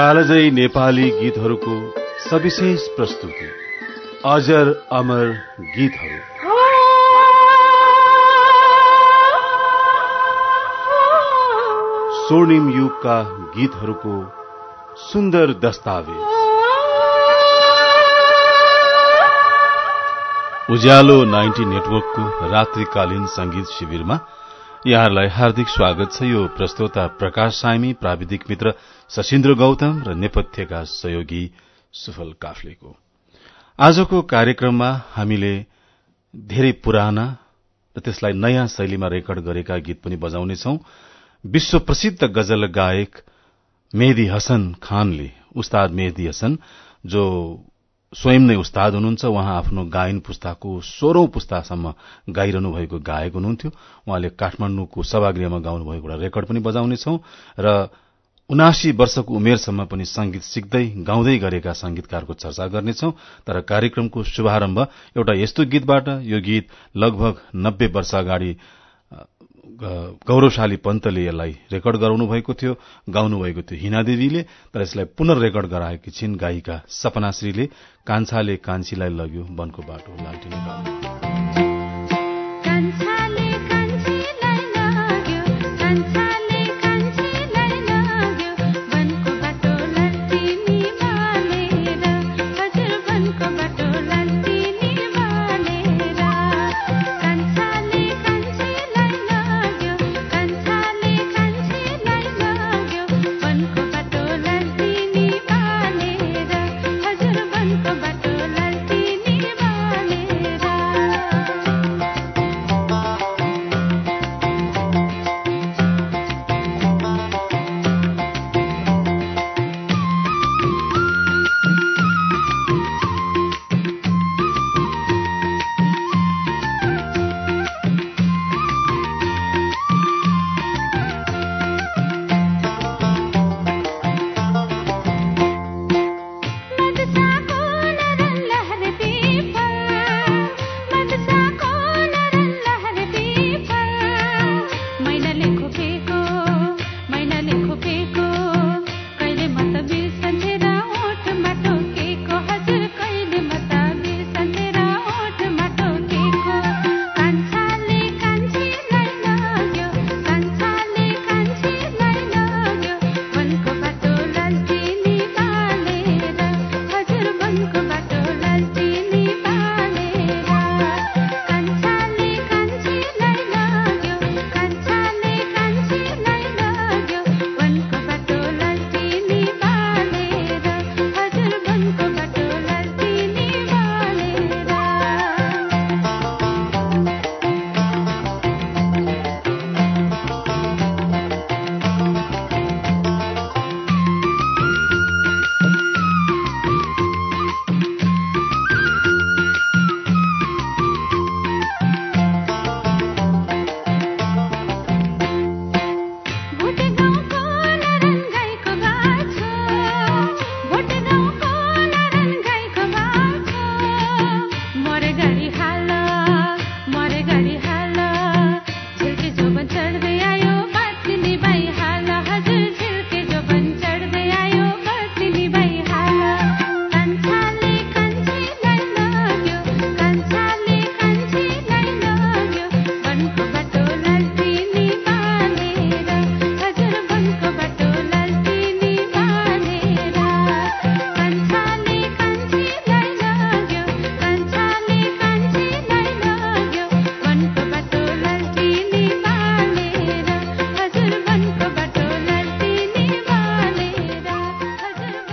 कालजयी नेपाली गीतहरूको सविशेष प्रस्तुति। अजर अमर गीतहरू। स्वर्णिम युगका गीतहरूको सुन्दर दस्तावेज। उज्यालो नाइन्टी नेटवर्कको रात्रिकालीन संगीत शिविरमा यहाँहरूलाई हार्दिक स्वागत छ। यो प्रस्तोता प्रकाश सामी प्राविधिक मित्र सशिन्द्र गौतम र नेपथ्यका सहयोगी सुफल काफ्लेको। आजको कार्यक्रममा हामीले धेरै पुराना र त्यसलाई नयाँ शैलीमा रेकर्ड गरेका गीत पनि बजाउनेछौ। विश्व प्रसिद्ध गजल गायक मेहदी हसन खानले उस्ताद मेहदी हसन जो स्वयं नै उस्ताद हुनुहुन्छ उहाँ आफ्नो गायन पुस्ताको सोह्रौं पुस्तासम्म गाइरहनु भएको गायक हुनुहुन्थ्यो। उहाँले काठमाण्डुको सभागृहमा गाउनुभएको एउटा रेकर्ड पनि बजाउनेछौ र उनासी वर्षको उमेरसम्म पनि संगीत सिक्दै गाउँदै गरेका संगीतकारको चर्चा गर्नेछौ। तर कार्यक्रमको शुभारम्भ एउटा यस्तो गीतबाट यो गीत लगभग नब्बे वर्ष अगाडि गौरवशाली पन्तले यसलाई रेकर्ड गराउनु भएको थियो गाउनुभएको थियो हिनादेवीले तर यसलाई पुनर्रेकर्ड गराएकी छिन् गायिका सपनाश्रीले कान्छाले कान्छीलाई लग्यो वनको बाटो लालटिने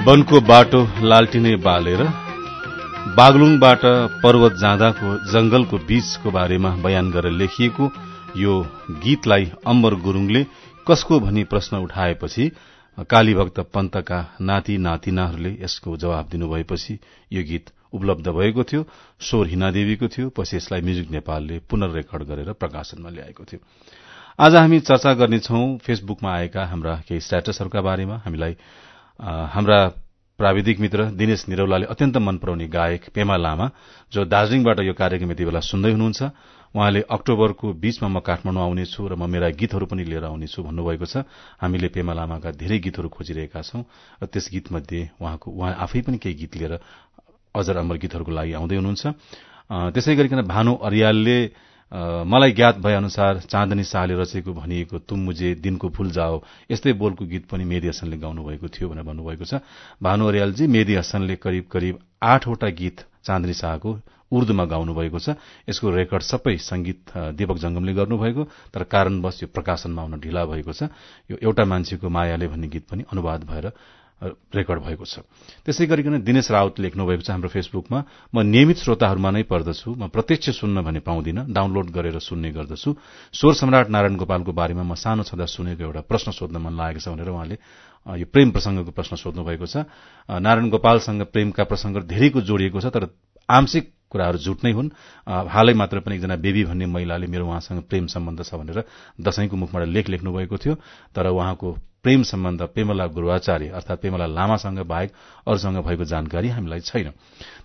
वनको बाटो लालटिने बालेर बागलुङबाट पर्वत जाँदाको जंगलको बीचको बारेमा बयान गरेर लेखिएको यो गीतलाई अम्बर गुरूङले कसको भनी प्रश्न उठाएपछि कालीभक्त पन्तका नाति नातिनाहरूले यसको जवाब दिनुभएपछि यो गीत उपलब्ध भएको थियो स्वर हिनादेवीको थियो पछि यसलाई म्युजिक नेपालले पुनर्रेकर्ड गरेर प्रकाशनमा ल्याएको थियो। आज हामी चर्चा गर्नेछौ फेसबुकमा आएका हाम्रा केही स्ट्याटसहरूका बारेमा। हामीलाई हाम्रा प्राविधिक मित्र दिनेश निरौलाले अत्यन्त मन पराउने गायक पेमा लामा जो दार्जीलिङबाट यो कार्यक्रम यति बेला सुन्दै हुनुहुन्छ उहाँले अक्टोबरको बीचमा म काठमाडौँ आउनेछु र म मेरा गीतहरू पनि लिएर आउनेछु भन्नुभएको छ। हामीले पेमा लामाका धेरै गीतहरू खोजिरहेका छौं र त्यस गीतमध्ये उहाँको उहाँ आफै पनि केही गीत लिएर अजर अमर गीतहरूको लागि आउँदै हुनुहुन्छ। त्यसै गरिकन भानु अरियालले मलाई ज्ञात भए अनुसार चाँदनी शाहले रचेको भनिएको तुम मुझे दिनको फूल जाओ यस्तै बोलको गीत पनि मेदी हसनले गाउनुभएको थियो भनेर भन्नुभएको छ। भानु अरियालजी मेदी हसनले करिब करिब आठवटा गीत चाँदनी शाहको उर्दूमा गाउनुभएको छ। यसको रेकर्ड सबै संगीत दीपक जंगमले गर्नुभएको तर कारणवश यो प्रकाशनमा आउन ढिला भएको छ। यो एउटा मान्छेको मायाले भन्ने गीत पनि अनुवाद भएर रेकर्ड भएको छ। त्यसै गरिकन दिनेश रावत लेख्नुभएको छ हाम्रो फेसबुकमा म नियमित श्रोताहरूमा नै पर्दछु म प्रत्यक्ष सुन्न भने पाउँदिन डाउनलोड गरेर सुन्ने गर्दछु। स्वर सम्राट नारायण गोपालको बारेमा म सानो छँदा सुनेको एउटा प्रश्न सोध्न मन लागेको छ भनेर उहाँले यो प्रेम प्रसंगको प्रश्न सोध्नु भएको छ। नारायण गोपालसँग प्रेमका प्रसंग धेरैको जोडिएको छ तर आंशिक कुराहरू झुट नै हुन्। हालै मात्र पनि एकजना बेबी भन्ने महिलाले मेरो उहाँसँग प्रेम सम्बन्ध छ भनेर दशैंको मुखबाट लेख लेख्नु भएको थियो तर उहाँको प्रेम सम्बन्ध पेमला गुरूआचार्य अर्थात पेमला लामासँग बाहेक अरूसँग भएको जानकारी हामीलाई छैन।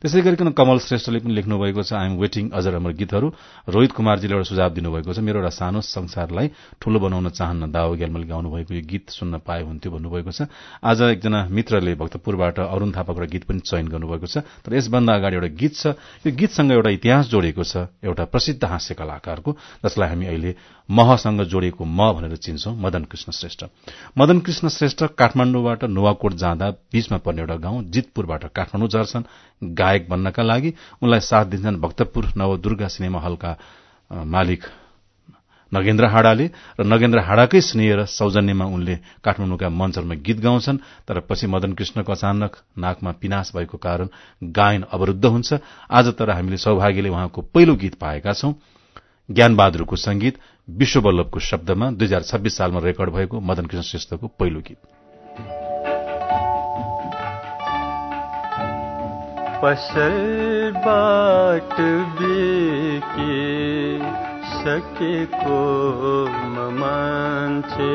त्यसै गरिकन कमल श्रेष्ठले पनि लेख्नु भएको छ आइएम वेटिङ अजर अमर गीतहरू। रोहित कुमारजीले एउटा सुझाव दिनुभएको छ मेरो एउटा सानो संसारलाई ठूलो बनाउन चाहन्न दावा ग्यालमले गाउनु भएको यो गीत सुन्न पाए हुन्थ्यो भन्नुभएको छ। आज एकजना मित्रले भक्तपुरबाट अरूण थापाको गीत पनि चयन गर्नुभएको छ। तर यसभन्दा अगाडि एउटा गीत छ। यो गीतसँग एउटा इतिहास जोडिएको छ एउटा प्रसिद्ध हास्य कलाकारको जसलाई हामी अहिले महसँग जोडिएको म भनेर चिन्छौं मदन कृष्ण श्रेष्ठ। मदन कृष्ण श्रेष्ठ काठमाण्डुबाट नुवाकोट जाँदा बीचमा पर्ने एउटा गाउँ जितपुरबाट काठमाण्डु झर्छन् गायक बन्नका लागि उनलाई साथ दिन्छन् भक्तपुर नवदुर्गा सिनेमा हलका मालिक नगेन्द्र हाडाले र नगेन्द्र हाडाकै स्नेह र सौजन्यमा उनले काठमाडौँका मञ्चहरूमा गीत गाउँछन्। तर पछि मदन कृष्णको अचानक नाकमा पिनाश भएको कारण गायन अवरूद्ध हुन्छ। आज तर हामीले सौभाग्यले उहाँको पहिलो गीत पाएका छौं। ज्ञानबहादुरको संगीत विश्व वल्लभको शब्दमा दुई हजार छब्बीस सालमा रेकर्ड भएको मदन कृष्ण श्रेष्ठको पहिलो गीत। पसलबाट बेके सकेको मान्छे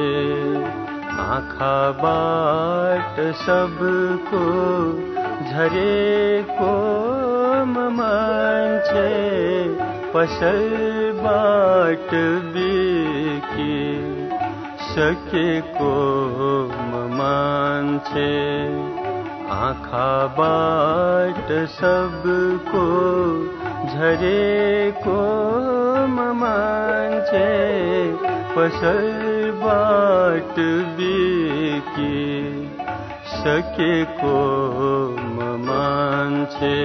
आँखाबाट सबको झरेको मान्छे पसलबाट बेके सकेको मान्छे आँखाबाट सबको झरेको मान्छे पसलबाट बेके सकेको मान्छे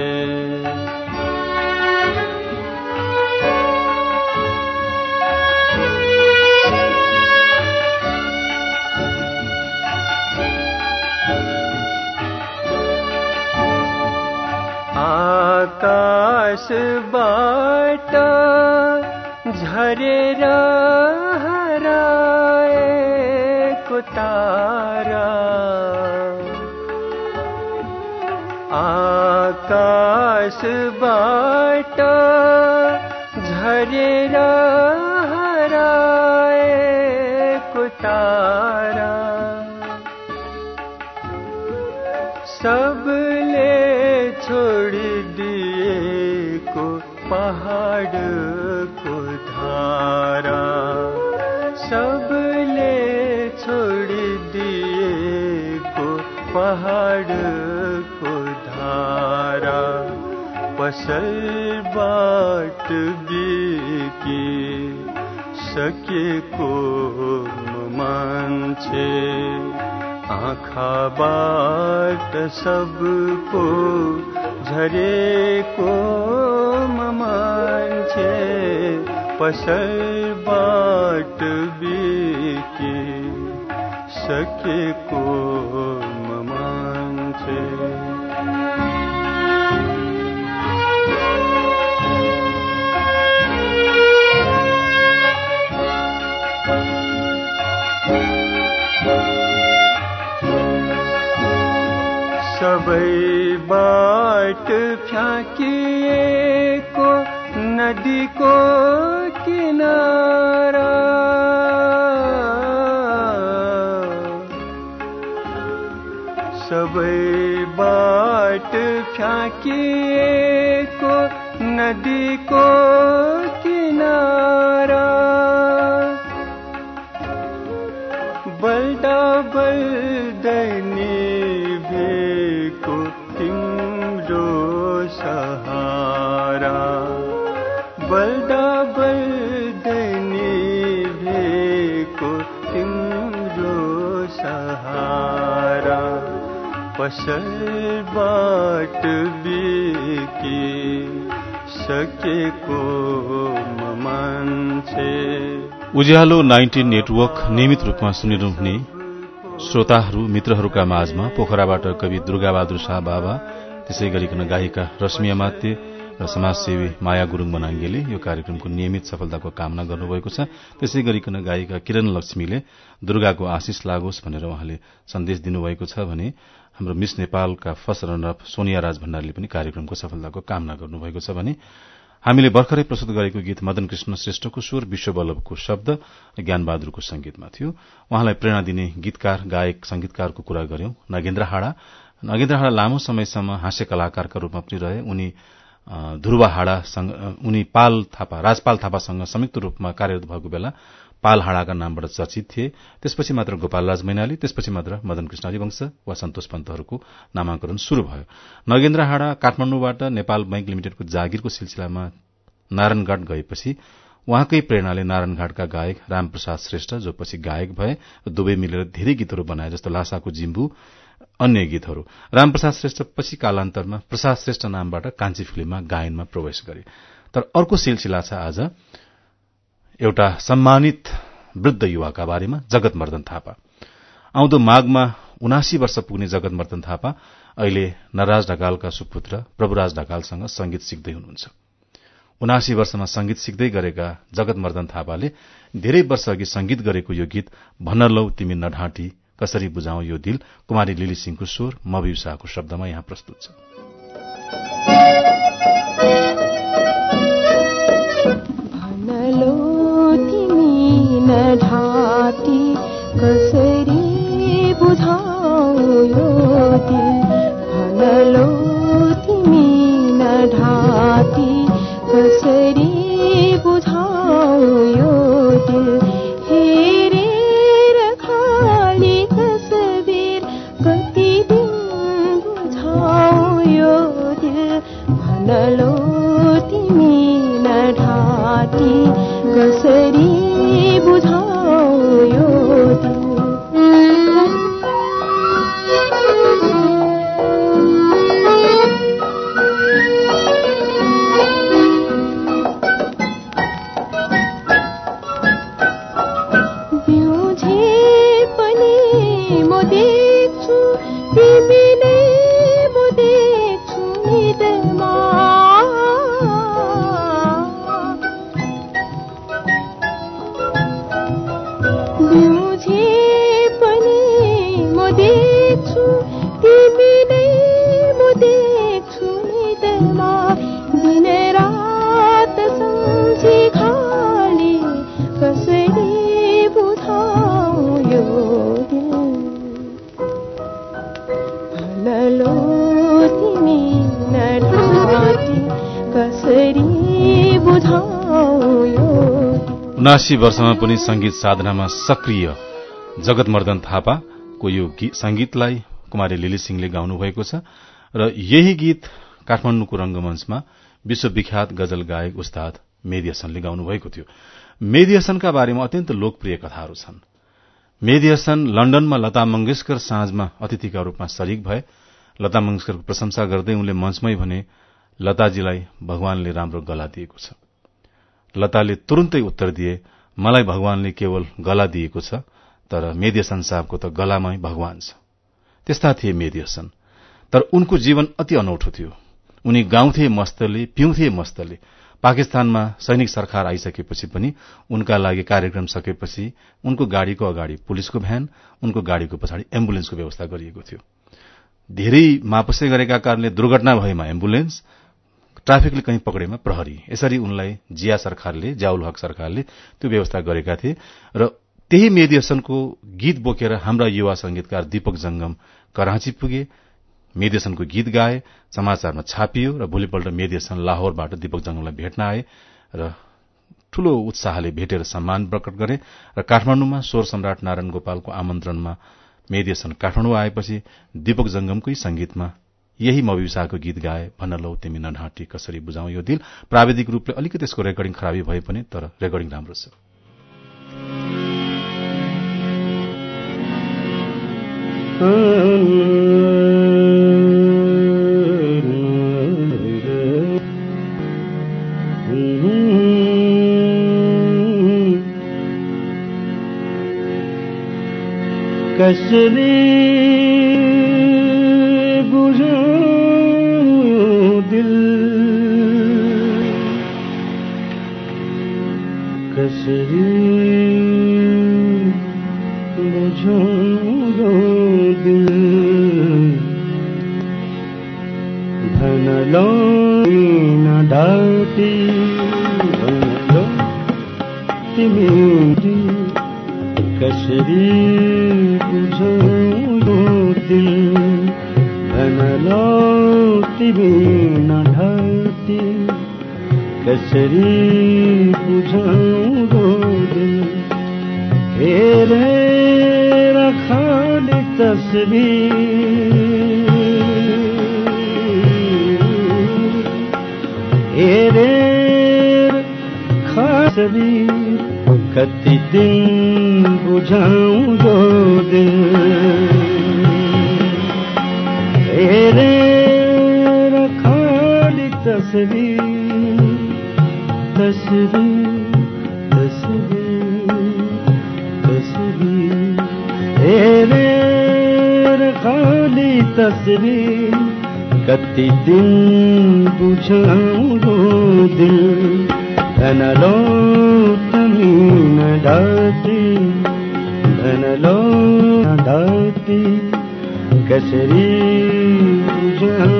आकाशबाट झरेर हराएको तारा। आकाशबाट झरेर हराएको तारा। सबले पहाडको धारा सबले छोडिदिएको पहाडको धारा। पसलबाट बिके सकेको मान्छे आँखाबाट सबको झरेको पसलबाट बिके सकेको मान्छे। सबै बाट फ्याँकिएको नदीको सबै बाट फ्याँकिएको नदीको किनारा। पसलबाट बिकी सकेको मान्छे उज्यालो नाइन्टिन नेटवर्क नियमित रूपमा सुनिरहने श्रोताहरू मित्रहरूका माझमा पोखराबाट कवि दुर्गाबहादुर शाह बाबा त्यसै गरिकन गायिका रश्मि अमात्य र समाजसेवी माया गुरूङ मनाङ्गेले यो कार्यक्रमको नियमित सफलताको कामना गर्नुभएको छ। त्यसै गरिकन गायिका किरण लक्ष्मीले दुर्गाको आशिष लागोस् भनेर उहाँले सन्देश दिनुभएको छ भने हाम्रो मिस नेपालका फर्स्ट रनर सोनिया राज भण्डारीले पनि कार्यक्रमको सफलताको कामना गर्नुभएको छ भने हामीले भर्खरै प्रस्तुत गरेको गीत मदन कृष्ण श्रेष्ठको स्वर विश्ववल्लभको शब्द ज्ञानबहादुरको संगीतमा थियो। उहाँलाई प्रेरणा दिने गीतकार गायक संगीतकारको कुरा गर्यौं। नगेन्द्र हाडा। नगेन्द्र हाडा लामो समयसम्म हास्य कलाकारका रूपमा पनि रहे। उनी ध्रुवा हाडासँग उनी पाल थापा राजपाल थापासँग संयुक्त रूपमा कार्यरत भएको बेला पाल हाडाका नामबाट चर्चित थिए। त्यसपछि मात्र गोपालराज मैनाली त्यसपछि मात्र मदन कृष्ण हरिवंश वा सन्तोष पन्तहरूको नामाङ्करण शुरू भयो। नगेन्द्र हाडा काठमाण्डुबाट नेपाल बैंक लिमिटेडको जागिरको सिलसिलामा नारायणगढ़ गएपछि उहाँकै प्रेरणाले नारायणघाटका गायक रामप्रसाद श्रेष्ठ जो पछि गायक भए दुवै मिलेर धेरै गीतहरू बनाए जस्तो लासाको जिम्बु अन्य गीतहरू। रामप्रसाद श्रेष्ठ पछि कालान्तरमा प्रसाद श्रेष्ठ नामबाट कान्छी फिल्ममा गायनमा प्रवेश गरे। तर अर्को सिलसिला छ आज। एउटा सम्मानित वृद्ध युवाका बारेमा जगत मर्दन थापा। आउँदो माघमा उनासी वर्ष पुग्ने जगत मर्दन थापा अहिले नराज ढकालका सुपुत्र प्रभुराज ढकालसँग संगीत सिक्दै हुनुहुन्छ। उनासी वर्षमा संगीत सिक्दै गरेका जगत मर्दन थापाले धेरै वर्ष अघि संगीत गरेको यो गीत भन्न लौ तिमी नढाँटी कसरी बुझाउ यो दिल कुमारी लिली सिंहको स्वर मविउ शाहको शब्दमा यहाँ प्रस्तुत छ। उनासी वर्षमा पनि संगीत साधनामा सक्रिय जगत मर्दन थापाको यो संगीतलाई कुमारी लिली सिंहले गाउनु भएको छ र यही गीत काठमाण्डुको रंगमंचमा विश्वविख्यात गजल गायक उस्ताद मेदिहसनले गाउनु भएको थियो। मेदिहसनका बारेमा अत्यन्त लोकप्रिय कथाहरू छन्। मेदिहसन लण्डनमा लता मंगेशकर साँझमा अतिथिका रूपमा शरीक भए। लता मंगेशकरको प्रशंसा गर्दै उनले मञ्चमै भने लताजीलाई भगवानले राम्रो गला दिएको छ। लताले तुरन्तै उत्तर दिए मलाई भगवानले केवल गला दिएको छ तर मेदिहसन साहबको त गलामै भगवान छ। त्यस्ता थिए मेदिहसन तर उनको जीवन अति अनौठो थियो। उनी गाउँथे मस्तले पिउँथे मस्तले। पाकिस्तानमा सैनिक सरकार आइसकेपछि पनि उनका लागि कार्यक्रम सकेपछि उनको गाड़ीको अगाडि पुलिसको भ्यान उनको गाड़ीको पछाडि एम्बुलेन्सको व्यवस्था गरिएको थियो। धेरै मापसे गरेका कारणले दुर्घटना भएमा एम्बुलेन्स ट्राफिकले कहीँ पकडेमा प्रहरी। यसरी उनलाई जिया सरकारले ज्याउल हक सरकारले त्यो व्यवस्था गरेका थिए र त्यही मेदिएसनको गीत बोकेर हाम्रा युवा संगीतकार दीपक जंगम कराँची पुगे मेदिएसनको गीत गाए समाचारमा छापियो र भोलिपल्ट मेदिएसन लाहोरबाट दीपक जंगमलाई भेट्न आए र ठूलो उत्साहले भेटेर सम्मान प्रकट गरे र काठमाण्डुमा स्वर सम्राट नारायण गोपालको आमन्त्रणमा मेदिएसन काठमाडौँ आएपछि दीपक जंगमकै संगीतमा यही मविसाको गीत गाए भन्न लौ तिमी नढाँटी कसरी बुझाउ यो दिल। प्राविधिक रूपले अलिकति यसको रेकर्डिङ खराबी भए पनि तर रेकर्डिङ राम्रो छ। कसरी कसरी बुझाऊं दिल धन लो न डाटी धन लो तिमी कसरी बुझाऊं दिल धन लो तिमी न ढाटी कसरी दिल हेरे रखाली तस्वीर। हेरे खासवीर कति दिन बुझाऊं जो दिल हेरे रखाली तस्वीर तस्वीर तस्वीर रखाली तस्वीर। कति दिन बुझाऊं जो दिल। धनलो तमीन डाटी। धनलो डाटी। कसरी बुझाऊं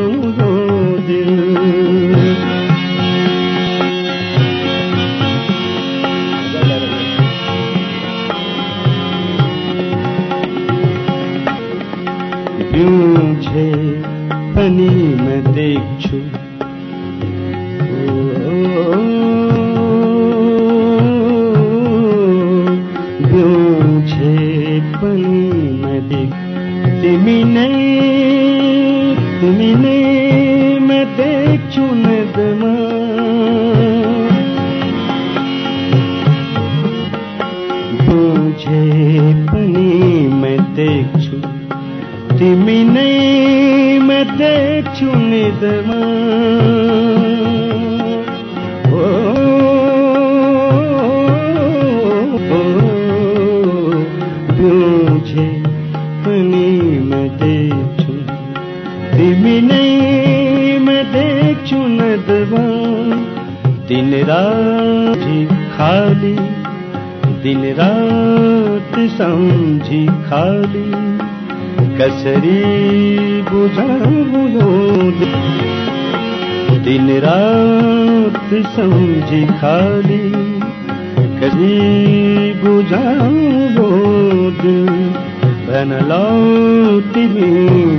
बन लौटी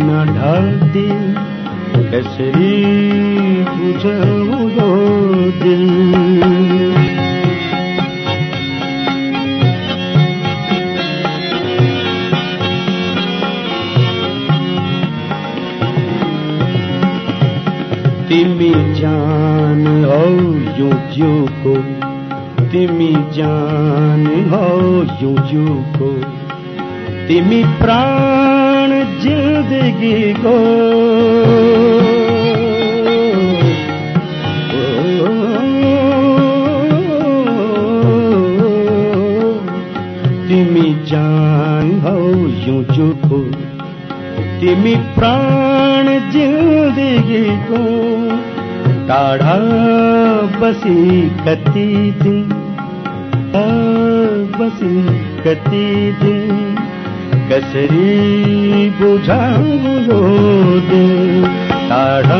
न ढाती कसरी बुझाऊं दिल तिमी जान हो यू यू को तिमी जान हो यू यू को तिमी प्राण जिंदगी को। तिमी जान हो तिमी प्राण जिंदगी को। टाढा बसी कति दिन बसी कति दिन। कसरी बुझाऊं दिल टाढा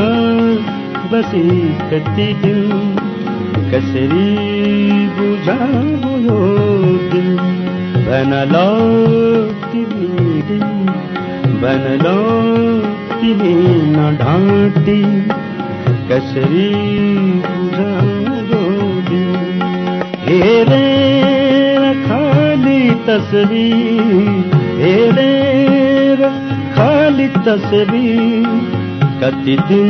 बसी कति दिन। कसरी लो तिमी दिल बन लो तिमी न ढाँटी। कसरी बुझाऊं दिल हेरेर खाली तस्बिर हेरेर खाली तस्बिर कति दिन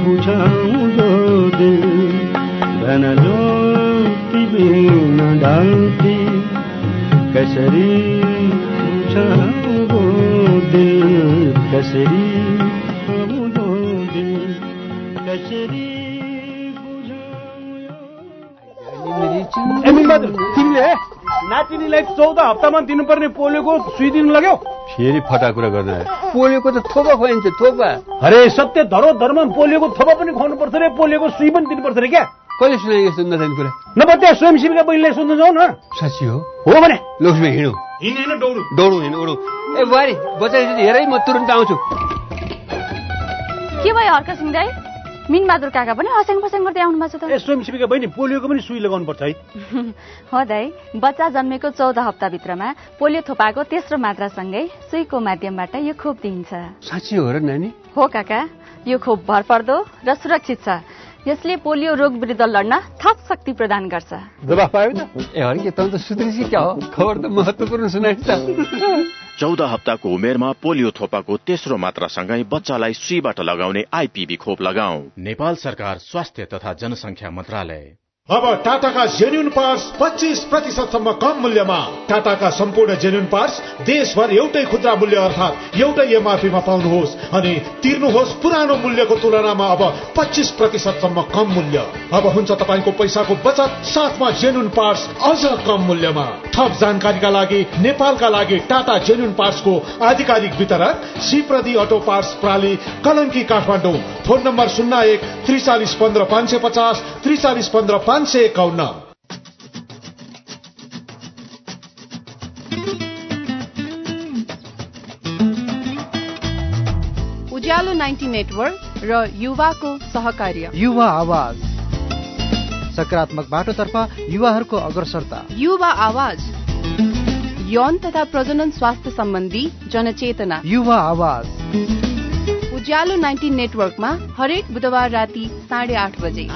बुझाउँ यो दिल। भनलो तिमी नडाल्ती कसरी बुझाउँ यो दिल? कसरी दिल? तिमीले? नातिनीलाई चौध हप्तामा दिनुपर्ने पोलियोको सुई दिनु लाग्यो। फेरि फटा कुरा गर्दा पोलियोको त थोपा खुवाइन्छ थोपा। अरे सत्य धरो धर्म पोलियोको थोपा पनि खुवाउनु पर्छ रे पोलियोको सुई पनि दिनुपर्छ रे क्या। कहिले सुनाइ यस्तो नजाने कुरा? नभए त्यहाँ स्वयंसेविका बहिनीलाई सोध्नु जाउँ न। साँच्ची हो? हो भने। लक्ष्मी हिँडौँ हिँडेन दौडु। दौडौँ हिँडौँ उडौँ। ए बुहारी बच्चा हेरै म तुरन्त आउँछु। के भयो हर्क सिंह दाई? मिनबहादुर काका पनि हस्याङ फस्याङ गर्दै आउनु भएको छ ए स्वयंसेविका बहिनी पोलियोको पनि सुई लगाउनु पर्छ है। त हो। दाई बच्चा जन्मेको चौध हप्ताभित्रमा पोलियो थोपाको तेस्रो मात्रासँगै सुईको माध्यमबाट यो खोप दिइन्छ। साँच्ची हो र नानी? हो काका। यो खोप भरपर्दो र सुरक्षित छ। यसले पोलियो रोग विरुद्ध लड्न थप शक्ति प्रदान गर्छ। जवाफ पायो त? ए हर्के त? त सुध्रिसी क्या हो? खबर त महत्त्वपूर्ण सुनाइस् त। चौध हप्ताको उमेरमा पोलियो थोपाको तेस्रो मात्रासँगै बच्चालाई सुईबाट लगाउने आइपिबी खोप लगाऊ नेपाल सरकार स्वास्थ्य तथा जनसंख्या मन्त्रालय। अब टाटाका जेन्युन पार्ट्स पच्चिस प्रतिशतसम्म कम मूल्यमा। टाटाका सम्पूर्ण जेन्युन पार्ट्स देशभर एउटै खुद्रा मूल्य अर्थात् एउटै एमआरपीमा पाउनुहोस् अनि तिर्नुहोस् पुरानो मूल्यको तुलनामा अब पच्चिस प्रतिशतसम्म कम मूल्य। अब हुन्छ तपाईँको पैसाको बचत साथमा जेन्युन पार्ट्स अझ कम मूल्यमा। थप जानकारीका लागि नेपालका लागि टाटा जेन्युन पार्ट्सको आधिकारिक वितरक सिप्रदी अटो पार्ट्स प्राली कलङ्की काठमाडौँ। फोन नम्बर शून्य एक त्रिचालिस पन्ध्र पाँच सय पचास त्रिचालिस पन्ध्र पाँच सय एकाउन्न। उज्यालो नाइन्टी नेटवर्क र युवाको सहकार्य। युवा आवाज। सकारात्मक बाटोतर्फ युवाहरूको अग्रसरता। युवा आवाज। यौन तथा प्रजनन स्वास्थ्य सम्बन्धी जनचेतना। युवा आवाज। उज्यालो नाइन्टी नेटवर्कमा हरेक बुधबार राति साढे आठ बजे।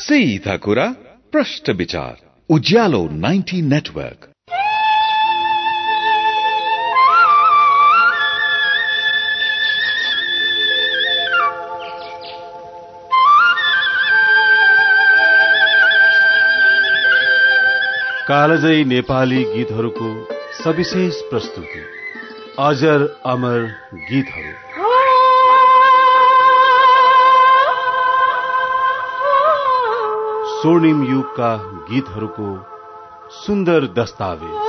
सीधा कुरा प्रश्न विचार उज्यालो 90 नेटवर्क। कालजयी नेपाली गीतहरूको सविशेष प्रस्तुति। अजर अमर गीतहरू। स्वर्णिम युगका गीतहरूको सुन्दर दस्तावेज।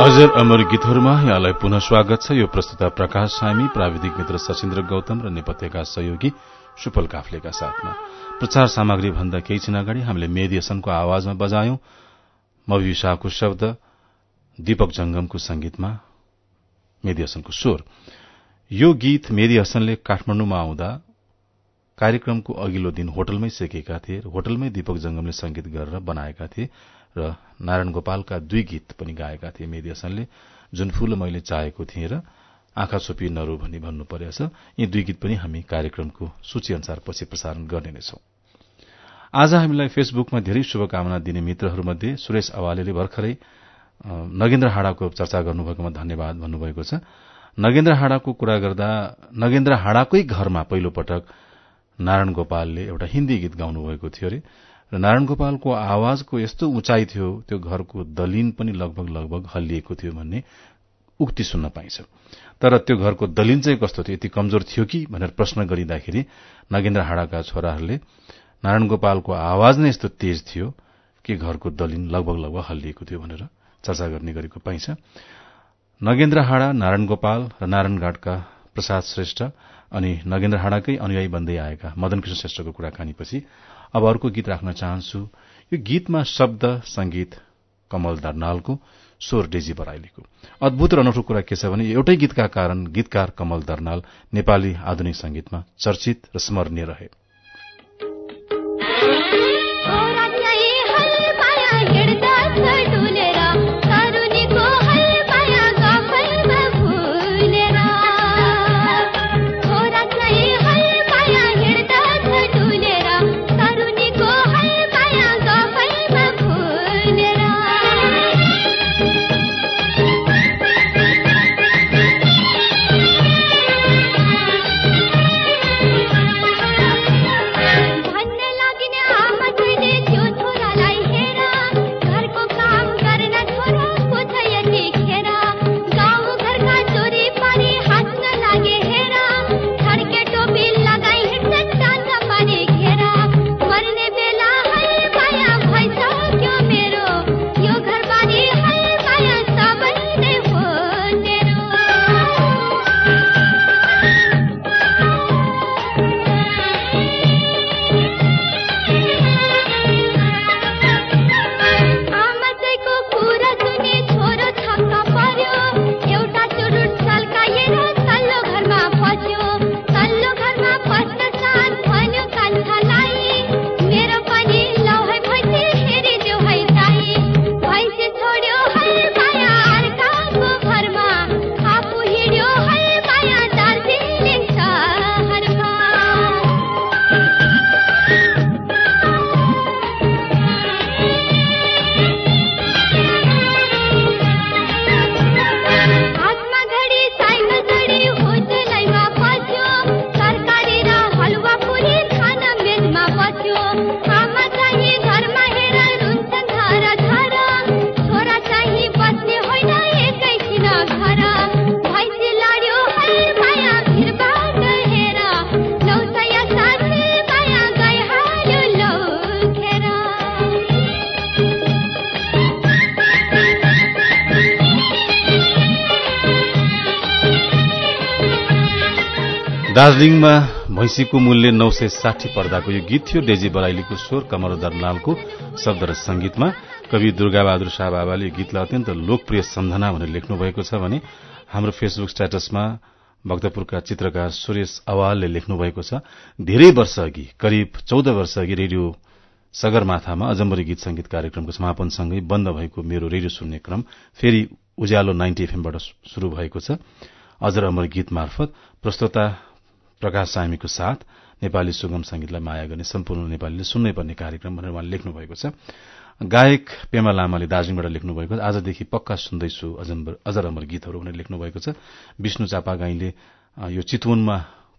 अजर अमर गीतहरूमा यहाँलाई पुनः स्वागत छ। यो प्रस्तुता प्रकाश सामी प्राविधिक मित्र सचिन्द्र गौतम र नेपथ्यका सहयोगी सुपल काफ्लेका साथमा प्रचार सामग्री भन्दा केही छिन अगाडि हामीले मेदिएसनको आवाजमा बजायौं। मविशाको शब्द दीपक जंगमको संगीतमा मेदिएसनको स्वर। यो गीत मेदी हसनले काठमाण्डुमा आउँदा कार्यक्रमको अघिल्लो दिन होटलमै सेकेका थिए होटलमै दीपक जंगमले संगीत गरेर बनाएका थिए र नारायण गोपालका दुई गीत पनि गाएका थिए मेदी हसनले जुन फूल मैले चाहेको थिएँ र आँखा छोपी नरो भनी भन्नु परेछ। यी दुई गीत पनि हामी कार्यक्रमको सूची अनुसार पछि प्रसारण गर्ने नै छौं। आज हामीलाई फेसबुकमा धेरै शुभकामना दिने मित्रहरूमध्ये सुरेश अवालेले भर्खरै नगेन्द्र हाडाको चर्चा गर्नुभएकोमा धन्यवाद भन्नुभएको छ। नगेन्द्र हाडाको कुरा गर्दा नगेन्द्र हाडाकै घरमा पहिलो पटक नारायण गोपालले एउटा हिन्दी गीत गाउनुभएको थियो अरे। र नारायण गोपालको आवाजको यस्तो उचाइ थियो त्यो घरको दलिन पनि लगभग लगभग हल्लिएको थियो भन्ने उक्ति सुन्न पाइन्छ। तर त्यो घरको दलिन चाहिँ कस्तो थियो? यति कमजोर थियो कि? भनेर प्रश्न गरिँदाखेरि नगेन्द्र हाडाका छोराहरूले नारायण गोपालको आवाज नै यस्तो तेज थियो कि घरको दलिन लगभग लगभग हल्लिएको थियो? भनेर चर्चा गर्ने गरेको पाइन्छ। नगेन्द्र हाडा नारायण गोपाल र नारायणघाटका प्रसाद श्रेष्ठ अनि नगेन्द्र हाडाकै अनुयायी बन्दै आएका मदन कृष्ण श्रेष्ठको कुराकानीपछि अब अर्को गीत राख्न चाहन्छु। यो गीतमा शब्द संगीत कमल दर्नालको स्वर डेजी बराइलीको। अद्भुत र अनौठो कुरा के छ भने एउटै गीतका कारण गीतकार कमल दर्नाल नेपाली आधुनिक संगीतमा चर्चित र स्मरणीय रहे। दार्जीलिङमा भैँसीको मूल्य नौ सय साठी पर्दाको यो गीत थियो। डेजी बराइलीको स्वर कमर दर्नालको शब्द र संगीतमा कवि दुर्गाबहादुर शाह बाबाले गीतलाई अत्यन्त लोकप्रिय सम्झना भनेर लेख्नु भएको छ भने हाम्रो फेसबुक स्ट्याटसमा भक्तपुरका चित्रकार सुरेश अवालले लेख्नु भएको छ धेरै वर्ष अघि करिब चौध वर्ष अघि रेडियो सगरमाथामा अजम्बरी गीत संगीत कार्यक्रमको समापनसँगै बन्द भएको मेरो रेडियो सुन्ने क्रम फेरि उज्यालो नाइन्टी एफएमबाट शुरू भएको छ। अजर अमर गीत मार्फत प्रस्तोता प्रकाश सामीको साथ नेपाली सुगम संगीतलाई माया गर्ने सम्पूर्ण नेपालीले सुन्नै पर्ने कार्यक्रम भनेर उहाँले लेख्नु भएको छ। गायक पेमा लामाले दार्जीलिङबाट लेख्नु भएको छ। आजदेखि पक्का सुन्दैछु अजर अमर गीतहरू भनेर लेख्नु भएको छ। विष्णु चापागाईले यो चितवनमा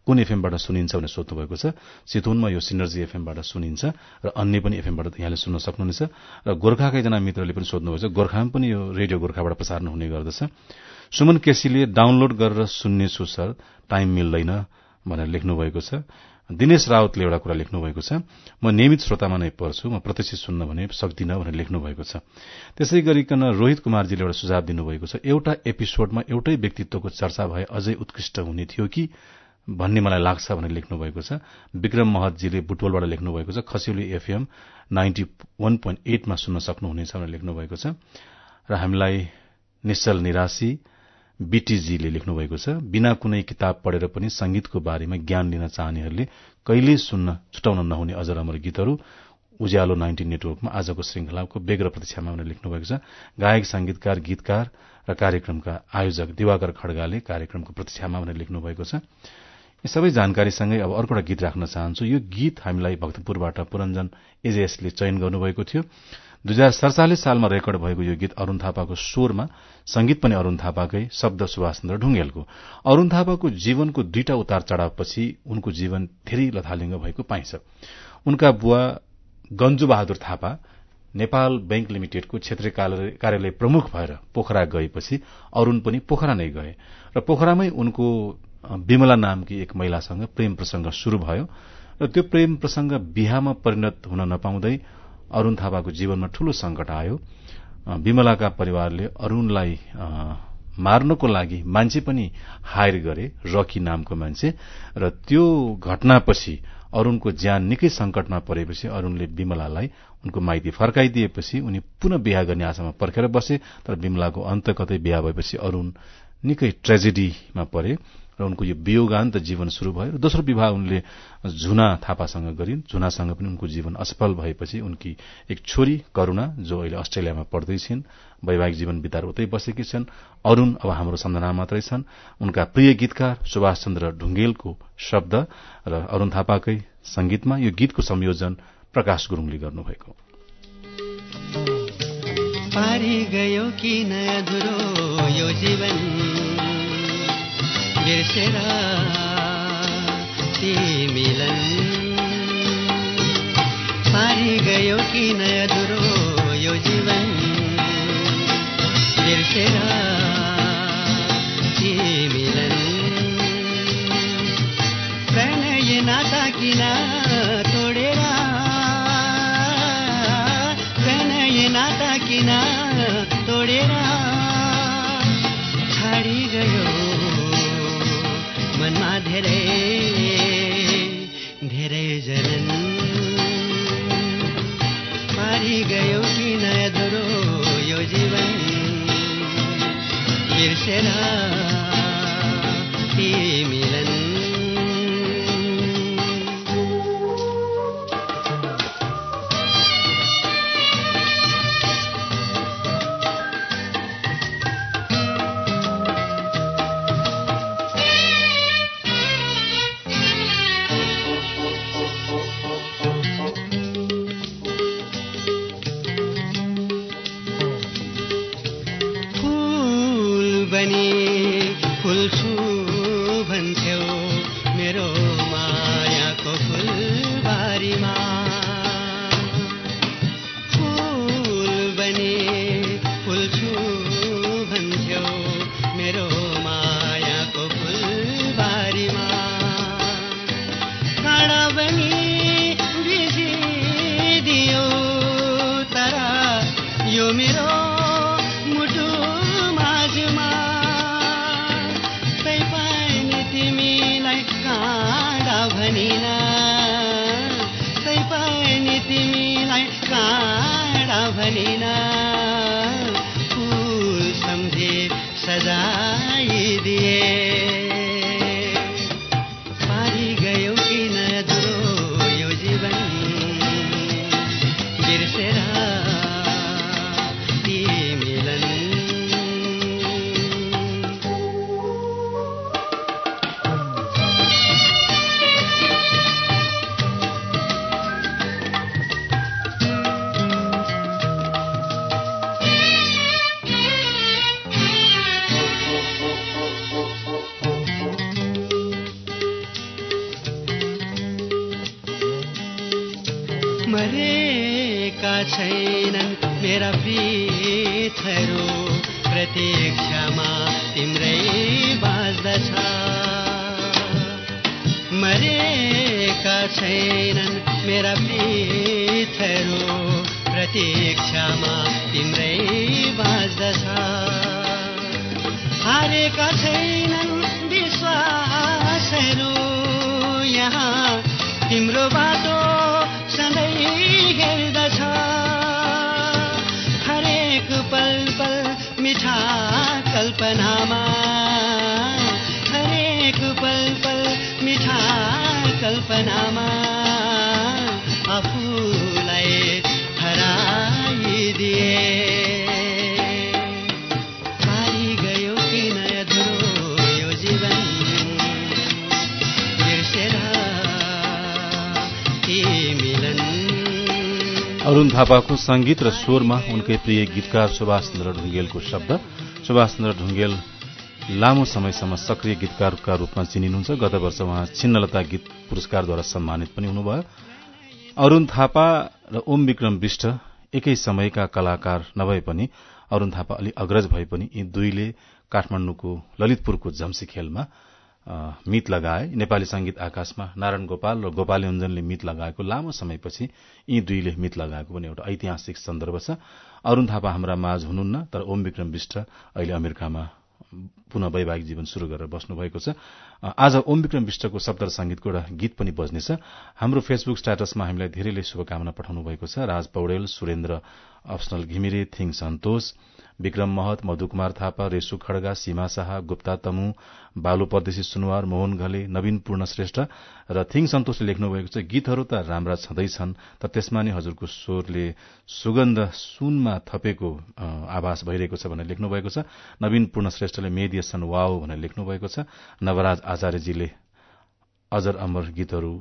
कुन एफएमबाट सुनिन्छ भनेर सोध्नु भएको छ। चितवनमा यो सिनर्जी एफएमबाट सुनिन्छ र अन्य पनि एफएमबाट यहाँले सुन्न सक्नुहुनेछ। र गोर्खाका एकजना मित्रले पनि सोध्नुभएको छ। गोर्खामा पनि यो रेडियो गोर्खाबाट प्रसारण हुने गर्दछ। सुमन केसीले डाउनलोड गरेर सुन्नेछु सर। टाइम मिल्दैन। भनेर लेख्नु भएको छ। दिनेश रावतले एउटा कुरा लेख्नु भएको छ। म नियमित श्रोतामा नै पर्छु म प्रत्यक्ष सुन्न भने सक्दिनँ भनेर लेख्नु भएको छ। त्यसै गरिकन रोहित कुमारजीले एउटा सुझाव दिनुभएको छ। एउटा एपिसोडमा एउटै व्यक्तित्वको चर्चा भए अझै उत्कृष्ट हुने थियो कि भन्ने मलाई लाग्छ भनेर लेख्नु भएको छ। विक्रम महतजीले बुटवलबाट लेख्नु भएको छ। Khasiuli FM ninety one point एटमा सुन्न सक्नुहुनेछ भनेर लेख्नु भएको छ। र हामीलाई निश्चल निराशी बीटीजीले लेख्नु भएको छ बिना कुनै किताब पढेर पनि संगीतको बारेमा ज्ञान लिन चाहनेहरूले कहिल्यै सुन्न छुटाउन नहुने अजर अमर गीतहरू उज्यालो नाइन्टी नेटवर्कमा आजको श्रृंखलाको बेग्र प्रतीक्षामा भनेर लेख्नु भएको छ। गायक संगीतकार गीतकार र कार्यक्रमका आयोजक दिवाकर खड्गाले कार्यक्रमको प्रतीक्षामा भनेर लेख्नु भएको छ। यी सबै जानकारीसँगै अब अर्को एउटा गीत राख्न चाहन्छु। यो गीत हामीलाई भक्तपुरबाट पुरञ्जन एजेएसले चयन गर्नुभएको थियो। दुई हजार सड़चालिस सालमा रेकर्ड भएको यो गीत अरूण थापाको स्वरमा संगीत पनि अरूण थापाकै शब्द सुभाष चन्द्र ढुङ्गेलको। अरूण थापाको जीवनको दुईटा उतार चढ़ावपछि उनको जीवन धेरै लथालिङ्ग भएको पाइन्छ। उनका बुवा गंजु बहादुर थापा नेपाल बैंक लिमिटेडको क्षेत्रीय कार्यालय प्रमुख भएर पोखरा गएपछि अरूण पनि पोखरा नै गए र पोखरामै उनको विमला नामकी एक महिलासँग प्रेम प्रसंग शुरू भयो र त्यो प्रेम प्रसंग बिहामा परिणत हुन नपाउँदै अरूण थापाको जीवनमा ठूलो संकट आयो। विमलाका परिवारले अरूणलाई मार्नको लागि मान्छे पनि हायर गरे रकी नामको मान्छे र त्यो घटनापछि अरूणको ज्यान निकै संकटमा परेपछि अरूणले विमलालाई उनको माइती फर्काइदिएपछि उनी पुनः बिहा गर्ने आशामा पर्खेर बसे तर विमलाको अन्त कतै बिहा भएपछि अरूण निकै ट्रेजेडीमा परे। र उनको यो वियोगान्त जीवन शुरू भयो र दोस्रो विवाह उनले झुना थापासँग गरिन्। झुनासँग पनि उनको जीवन असफल भएपछि उनकी एक छोरी करूणा जो अहिले अस्ट्रेलियामा पढ्दैछिन् वैवाहिक जीवन बिताएर उतै बसेकी छन्। अरूण अब हाम्रो सम्झना मात्रै छन्। उनका प्रिय गीतकार सुभाष चन्द्र ढुङ्गेलको शब्द र अरूण थापाकै संगीतमा यो गीतको संयोजन प्रकाश गुरूङले गर्नुभएको। पारी गयो कि नधुरो यो जीवन बिर्सेर मिलन पारी गयो कि नधुरो यो जीवन? बिर्सेर मिलन प्रणय नाता किन तोडेर। प्रणय नाता किन तोडेर। छाडी गयो। मनमा धेरै धेरै जनन पारी गयो किन अधुरो यो जीवन बिर्सेर ती मरेका छैनन् मेरा प्रीतहरू प्रतीक्षामा तिम्रै बाँच्दछ। मरेका छैनन् मेरा प्रीतहरू प्रतीक्षामा तिम्रै बाँच्दछ। हारेका छैनन् विश्वासहरू। यहाँ तिम्रो बाटो सधैँ हेर्दछ हरेक पल पल मिठा कल्पनामा। हरेक पल पल मिठा कल्पनामा। आफूलाई हराइदिए अरूण थापाको संगीत र स्वरमा उनकै प्रिय गीतकार सुभाष चन्द्र ढुङ्गेलको शब्द। सुभाष चन्द्र ढुङ्गेल लामो समयसम्म सक्रिय गीतकारका रूपमा चिनिनुहुन्छ। गत वर्ष उहाँ छिन्नलता गीत पुरस्कारद्वारा सम्मानित पनि हुनुभयो। अरूण थापा र ओम विक्रम विष्ट एकै समयका कलाकार नभए पनि अरूण थापा अलि अग्रज भए पनि यी दुईले काठमाण्डुको ललितपुरको जम्सी खेलमा मित लगाए। नेपाली संगीत आकाशमा नारायण गोपाल र गोपाल योञ्जनले मित लगाएको लामो समयपछि यी दुईले मित लगाएको पनि एउटा ऐतिहासिक सन्दर्भ छ। अरूण थापा हाम्रा माझ हुनुहुन्न तर ओम विक्रम विष्ट अहिले अमेरिकामा पुनः वैवाहिक जीवन शुरू गरेर बस्नु भएको छ आज ओम विक्रम विष्टको शब्द र संगीतको एउटा गीत पनि बज्नेछ। हाम्रो फेसबुक स्ट्याटसमा हामीलाई धेरैले शुभकामना पठाउनु भएको छ। राज पौडेल सुरेन्द्र अप्सनल घिमिरे थिङ सन्तोष विक्रम महत मधुकुमार थापा रेसु खड्गा सीमा शाह गुप्ता तमु बालु परदेशी सुनवार मोहन घले नवीन पूर्ण श्रेष्ठ र थिङ सन्तोषले लेख्नुभएको छ गीतहरू त राम्रा छँदैछन् त त्यसमा नै हजुरको स्वरले सुगन्ध सुनमा थपेको आभास भइरहेको छ भनेर लेख्नुभएको छ। नवीन पूर्ण श्रेष्ठले मेदिएसन वाओ भनेर लेख्नुभएको छ। नवराज आचार्यजीले अजर अमर गीतहरू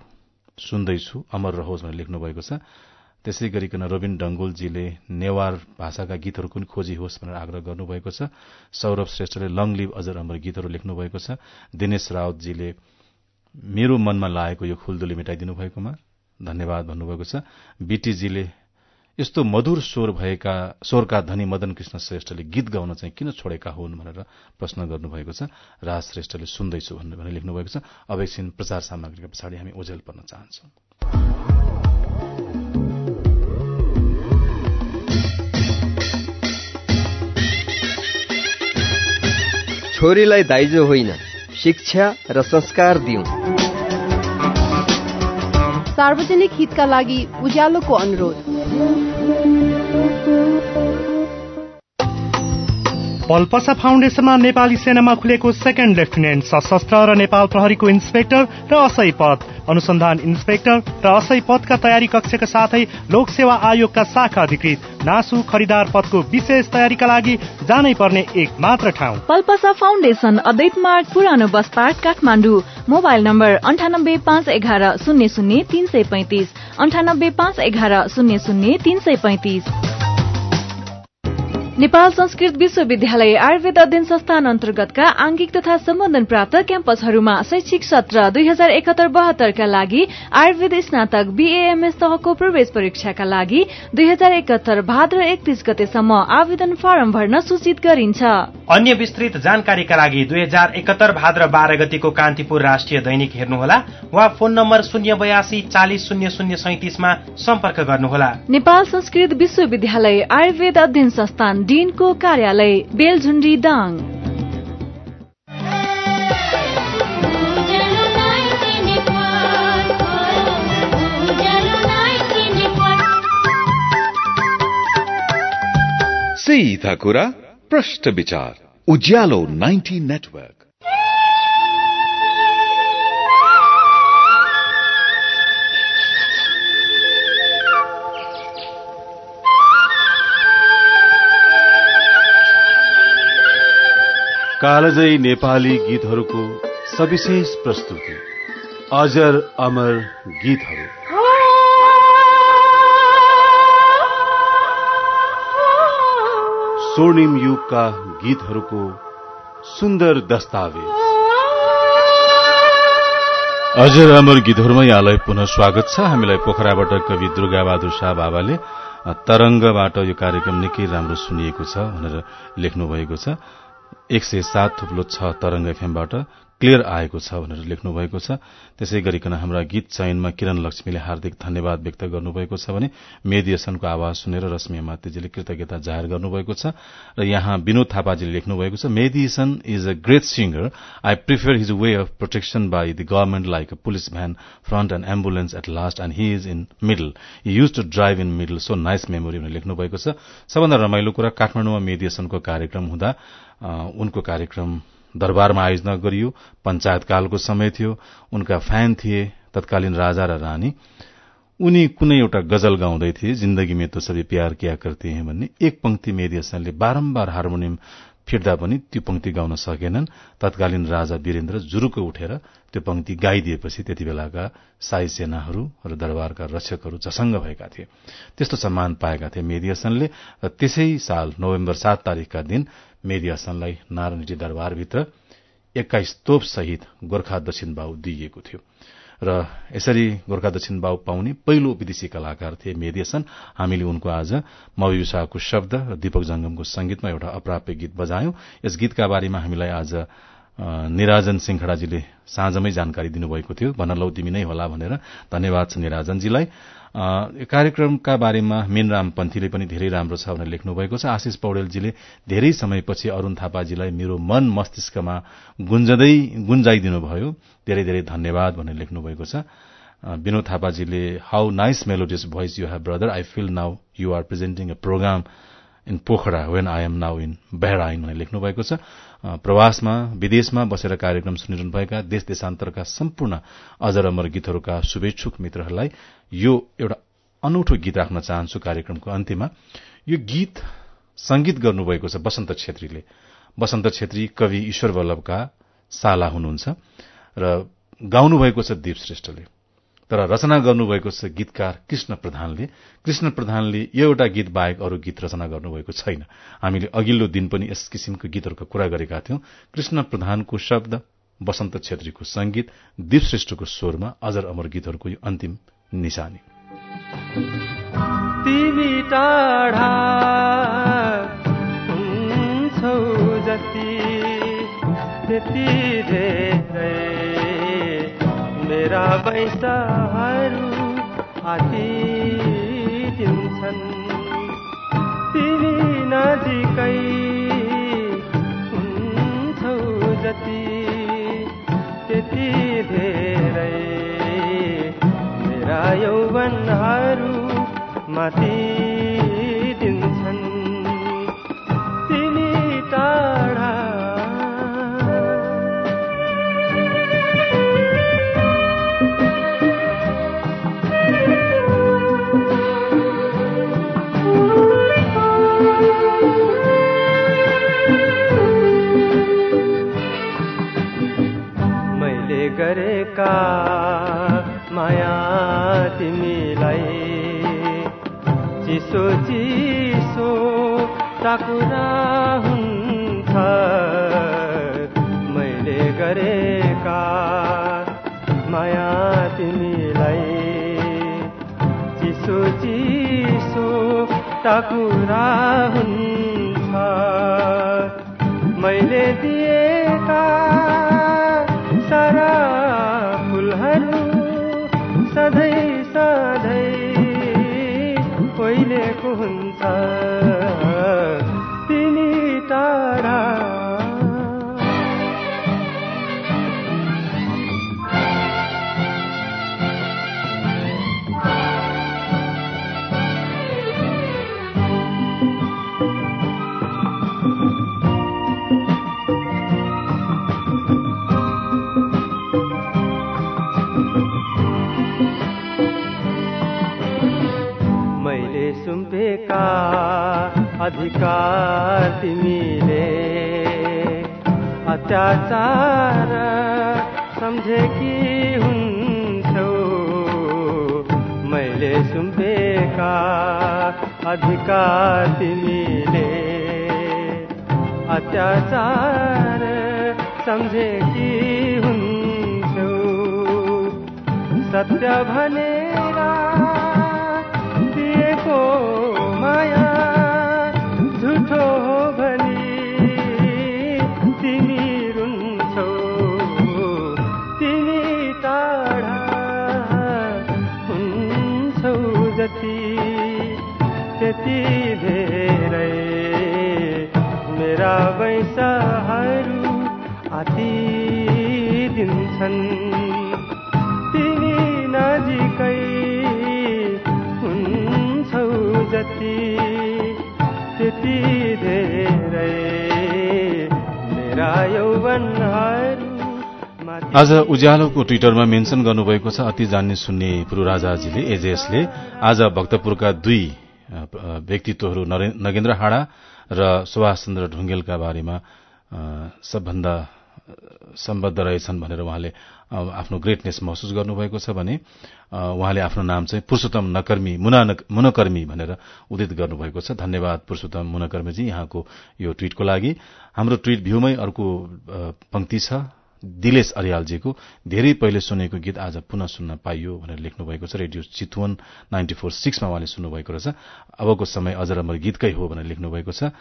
सुन्दैछु अमर रहोस् भनेर लेख्नुभएको छ। त्यसै गरिकन रविन डंगोलजीले नेवार भाषाका गीतहरू कुन खोजी होस् भनेर आग्रह गर्नुभएको छ। सौरभ श्रेष्ठले लङ लिभ अजर अमर गीतहरू लेख्नुभएको छ। दिनेश रावतजीले मेरो मनमा लागेको यो खुल्दुली मेटाइदिनु भएकोमा धन्यवाद भन्नुभएको छ। बीटीजीले यस्तो मधुर स्वर भएका स्वरका धनी मदन कृष्ण श्रेष्ठले गीत गाउन चाहिँ किन छोडेका हुन् भनेर प्रश्न गर्नुभएको छ। राज श्रेष्ठले सुन्दैछु भनेर लेख्नुभएको छ। अब एकछिन प्रचार सामग्रीका पछाडि हामी ओझेल पर्न चाहन्छौं। छोरीलाई दाइजो होइन। शिक्षा र संस्कार दिउँ। सार्वजनिक हितका लागि उज्यालोको अनुरोध। पल्पसा फाउन्डेशनमा नेपाली सेनामा खुलेको सेकेन्ड लेफ्टिनेन्ट सशस्त्र र नेपाल प्रहरीको इन्सपेक्टर र असै पद। अनुसन्धान इन्सपेक्टर र असै पदका तयारी कक्षका साथै लोक सेवा आयोगका शाखा अधिकृत नासु खरिदार पदको विशेष तयारीका लागि जानै पर्ने एक मात्र ठाउँ। पल्पसा फाउन्डेशन अद्वैत मार्ग पुरानो bus park Kathmandu. Mobile number अन्ठानब्बे पाँच एघार शून्य शून्य तीन सय पैँतिस। अन्ठानब्बे पाँच एघार शून्य शून्य तीन सय पैँतिस। नेपाल संस्कृत विश्वविद्यालय आयुर्वेद अध्ययन संस्थान अन्तर्गतका आंगिक तथा सम्बन्धन प्राप्त क्याम्पसहरूमा शैक्षिक सत्र दुई हजार एकहत्तर बहत्तरका लागि आयुर्वेद स्नातक बीएएमएस तहको प्रवेश परीक्षाका लागि दुई हजार एकहत्तर भाद्र एकतीस गतेसम्म आवेदन फारम भर्न सूचित गरिन्छ। अन्य विस्तृत जानकारीका लागि दुई हजार एकहत्तर भाद्र बाह्र गतिको कान्तिपुर राष्ट्रिय दैनिक हेर्नुहोला वा फोन नम्बर शून्य बयासी चालिस शून्य शून्य सैतिसमा सम्पर्क गर्नुहोला। नेपाल संस्कृत विश्वविद्यालय आयुर्वेद अध्ययन संस्थान डिनको कार्यालय बेलझुण्डी दाङ। सीधा कुरा प्रश्न विचार उज्यालो 90 नेटवर्क। कालजयी नेपाली गीतहरूको सविशेष प्रस्तुति। अजर अमर गीतहरू। स्वर्णिम युगका गीतहरूको सुन्दर दस्तावेज। अजर अमर गीतहरूमा यहाँलाई पुनः स्वागत छ। हामीलाई पोखराबाट कवि दुर्गाबहादुर शाह बाबाले तरंगबाट यो कार्यक्रम निकै राम्रो सुनिएको छ भनेर लेख्नु भएको छ। एक सय सात थुप्लो छ तरंग एफएमबाट क्लियर आएको छ भनेर लेख्नु भएको छ। त्यसै गरिकन हाम्रा गीत चयनमा किरण लक्ष्मीले हार्दिक धन्यवाद व्यक्त गर्नुभएको छ भने मेडिएसनको आवाज सुनेर रश्मि मातेजीले कृतज्ञता जाहेर गर्नुभएको छ र यहाँ विनोद थापाजीले लेख्नुभएको छ mediation is a great singer. I prefer his way of protection by the government like a police van front and ambulance at last and he is in middle use to drive in middle so nice memory भनेर लेख्नुभएको छ। सबभन्दा रमाइलो कुरा काठमाडौँमा मेडिएसनको कार्यक्रम हुँदा उनको कार्यक्रम दरबारमा आयोजना गरियो। पञ्चायतकालको समय थियो। उनका फ्यान थिए तत्कालीन राजा र रानी। उनी कुनै एउटा गजल गाउँदै थिए जिन्दगी में तो सबै प्यार क्या करते हैं भन्ने एक पंक्ति मेदी हसनले बारम्बार हार्मोनियम फिर्दा पनि त्यो पंक्ति गाउन सकेनन्। तत्कालीन राजा वीरेन्द्र जुरुको उठेर त्यो पंक्ति गाइदिएपछि त्यति बेलाका साई सेनाहरू र दरबारका रक्षकहरू झसंग भएका थिए। त्यस्तो सम्मान पाएका थिए मेदी हसनले र त्यसै साल नोभेम्बर सात तारीकका दिन मेदी हसनलाई नारायणजी दरबारभित्र एक्काइस तोप सहित गोर्खा दक्षिण बाहु दिइएको थियो। र यसरी गोर्खा दक्षिण बाहु पाउने पहिलो विदेशी कलाकार थिए मेदी हसन। हामीले उनको आज मवी शब्द र दीपक जंगमको संगीतमा एउटा अप्राप्य गीत बजायौं। यस गीतका बारेमा हामीलाई आज निराजन सिंखडाजीले साँझमै जानकारी दिनुभएको थियो। भन लौ तिमी नै होला भनेर। धन्यवाद छ निराजनजीलाई कार्यक्रमका बारेमा मीनराम पन्थीले पनि धेरै राम्रो छ भनेर लेख्नु भएको छ। आशिष पौडेलजीले धेरै समयपछि अरूण थापाजीलाई मेरो मन मस्तिष्कमा गुन्जदै गुन्जाइदिनु भयो। धेरै धेरै धन्यवाद भनेर लेख्नु भएको छ Binod थापाजीले how nice melodious voice you have brother I feel now you are presenting a program in Pokhara when I am now in Bahrain भनेर लेख्नु भएको छ। प्रवासमा विदेशमा बसेर कार्यक्रम सुनिरहनुभएका देश देशान्तरका सम्पूर्ण अजर अमर गीतहरूका शुभेच्छुक मित्रहरूलाई यो एउटा अनौठो गीत राख्न चाहन्छु कार्यक्रमको अन्त्यमा। यो गीत संगीत गर्नुभएको छ वसन्त छेत्रीले। वसन्त छेत्री कवि ईश्वर वल्लभका साला हुनुहुन्छ र गाउनुभएको छ दीप श्रेष्ठले। तर रचना गर्नुभएको छ गीतकार कृष्ण प्रधानले। कृष्ण प्रधानले यो एउटा गीत बाहेक अरू गीत रचना गर्नुभएको छैन। हामीले अघिल्लो दिन पनि यस किसिमको गीतहरूको कुरा गरेका थियौं। कृष्ण प्रधानको शब्द वसन्त छेत्रीको संगीत श्रेष्ठको स्वरमा अजर अमर गीतहरूको यो अन्तिम निशानी। जति मेरा पैसाहरू दिन्छन्। तिमी नजिकै हुन्छौ जति त्यति धेरै। मेरा यौवनहरू माथि गरेका माया तिमीलाई। चिसो चिसो टाकुरा हुन्छ। मैले गरेका माया तिमीलाई। चिसो चिसो टाकुरा हुन्छ। मैले अधिकार तिमीले अत्याचार सम्झेकी हुन्छौ? मैले सुम्पेका अधिकार तिमीले अत्याचार सम्झेकी हुन्छौ? सत्य भनेर उज्यालोको ट्विटरमा मेन्सन गर्नुभएको छ अति जान्ने सुन्ने पुरू राजाजीले एजेएसले आज भक्तपुरका दुई व्यक्तित्वहरू नगेन्द्र हाडा र सुभाष चन्द्र ढुङ्गेलका बारेमा सबभन्दा सम्बद्ध रहेछन् भनेर उहाँले आफ्नो ग्रेटनेस महसुस गर्नुभएको छ भने उहाँले आफ्नो नाम चाहिँ पुरूषोत्तम नकर्मी मुना मुनकर्मी भनेर उदित गर्नुभएको छ। धन्यवाद पुरूषोत्तम मुनकर्मीजी यहाँको यो ट्वीटको लागि। हाम्रो ट्वीट भ्यूमै अर्को पंक्ति छ। दिलेश अरियालजीको धेरै पहिले सुनेको गीत आज पुनः सुन्न पाइयो भनेर लेख्नु भएको छ। रेडियो चितवन नाइन्टी फोर सिक्समा उहाँले सुन्नुभएको रहेछ। अबको समय अझ राम्रो गीतकै हो भनेर लेख्नु भएको छ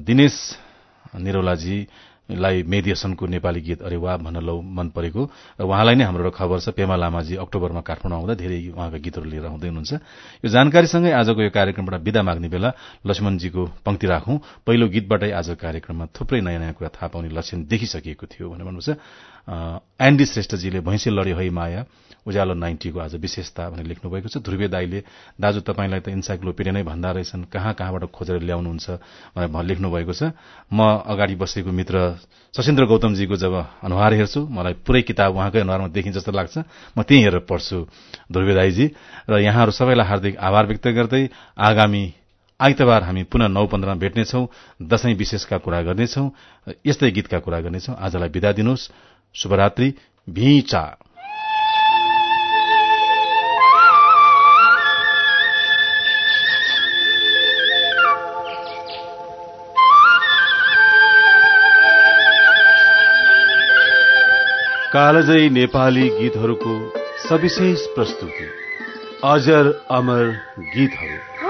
दिनेश निरौलाजी लाई मेडिएसनको नेपाली गीत अरे वा भन्न लौ मन परेको। र उहाँलाई नै हाम्रो खबर छ। पेमा लामाजी अक्टोबरमा काठमाडौँ आउँदा धेरै उहाँका गीतहरू लिएर आउँदै हुनुहुन्छ। यो जानकारीसँगै आजको यो कार्यक्रमबाट विदा माग्ने बेला लक्ष्मणजीको पंक्ति राखौं। पहिलो गीतबाटै आज कार्यक्रममा थुप्रै नयाँ नयाँ कुरा थाहा पाउने लक्षण देखिसकिएको थियो भनेर भन्नुहुन्छ। एन्डी श्रेष्ठजीले भैँसी लड्यो है माया उज्यालो नाइन्टीको आज विशेषता भनेर लेख्नु भएको छ। ध्रुवे दाईले दाजु तपाईँलाई त इन्साइक्लोपिडिया नै भन्दा रहेछन् कहाँ कहाँबाट खोजेर ल्याउनुहुन्छ भनेर लेख्नु भएको छ। म अगाडि बसेको मित्र सशेन्द्र गौतमजीको जब अनुहार हेर्छु मलाई पुरै किताब उहाँकै अनुहारमा देखिन्छ जस्तो लाग्छ। म त्यही हेरेर पढ्छु ध्रुवे दाईजी। र यहाँहरू सबैलाई हार्दिक आभार व्यक्त गर्दै आगामी आइतबार हामी पुनः नौ पन्ध्रमा भेट्नेछौ दशैं विशेषका कुरा गर्नेछौ यस्तै गीतका कुरा गर्नेछौ। आजलाई विदा दिनुहोस्। शुभरात्रि भिचा। कालजै नेपाली गीतहरूको सविशेष प्रस्तुति अजर अमर गीतहरू।